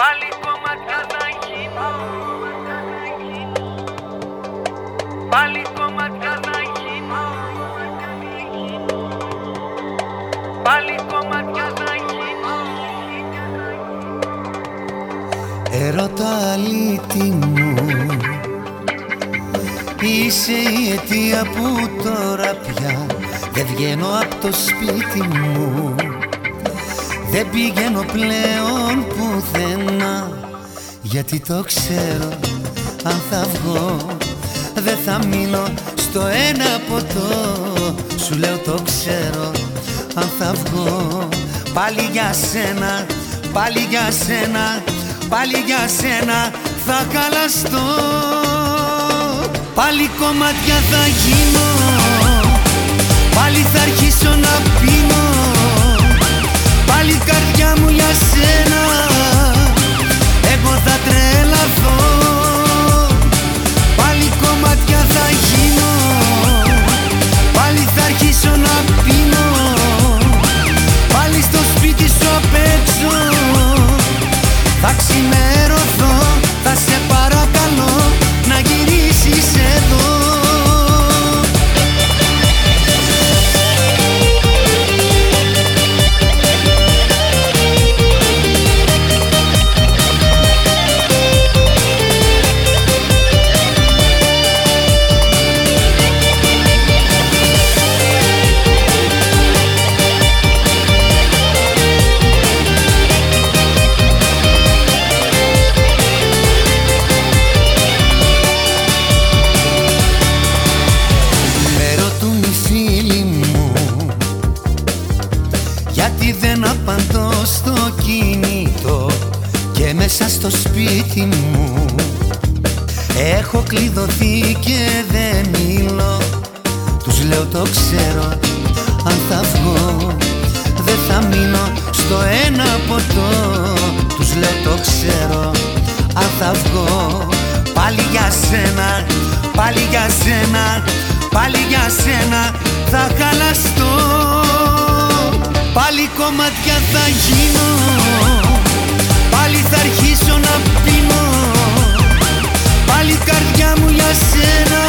Πάλι κομμάτια θα γίνω. Πάλι κομμάτια θα γίνω. Πάλι κομμάτια θα γίνω. Ερώτα αλήτη μου. Είσαι η αιτία που τώρα πια Δεν βγαίνω από το σπίτι μου Δεν πηγαίνω πλέον πουθενά. Γιατί το ξέρω αν θα βγω Δεν θα μείνω στο ένα ποτό. Σου λέω το ξέρω αν θα βγω. Πάλι για σένα, πάλι για σένα Πάλι για σένα θα χαλαστώ Πάλι κομμάτια θα γίνω Πάλι θα αρχίσω να πίνω δεν απαντώ στο κινητό Και μέσα στο σπίτι μου. Έχω κλειδωθεί και δεν μιλώ. Τους λέω το ξέρω Αν θα βγω Δεν θα μείνω στο ένα ποτό Τους λέω το ξέρω Αν θα βγω Πάλι για σένα Πάλι για σένα Πάλι για σένα θα χαλαστώ Πάλι κομμάτια θα γίνω. Πάλι θα αρχίσω να πίνω Πάλι καρδιά μου για σένα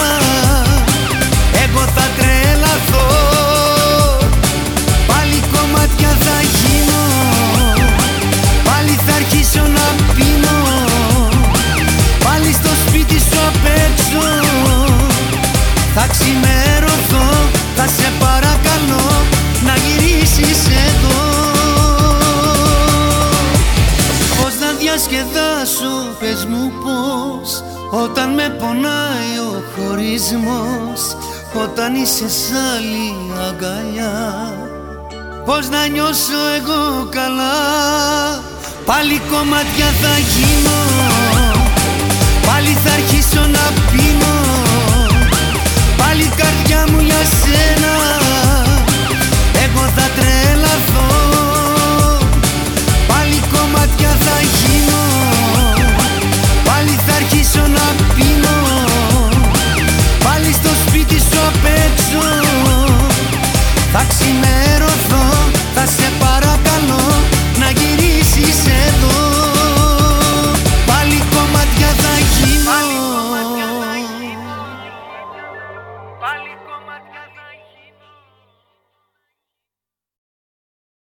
Πώς να διασκεδάσω, πες μου πώς Όταν με πονάει ο χωρισμός Όταν είσαι σ' άλλη αγκαλιά Πώς να νιώσω εγώ καλά Πάλι κομμάτια θα γίνω Πάλι θα αρχίσω να πίνω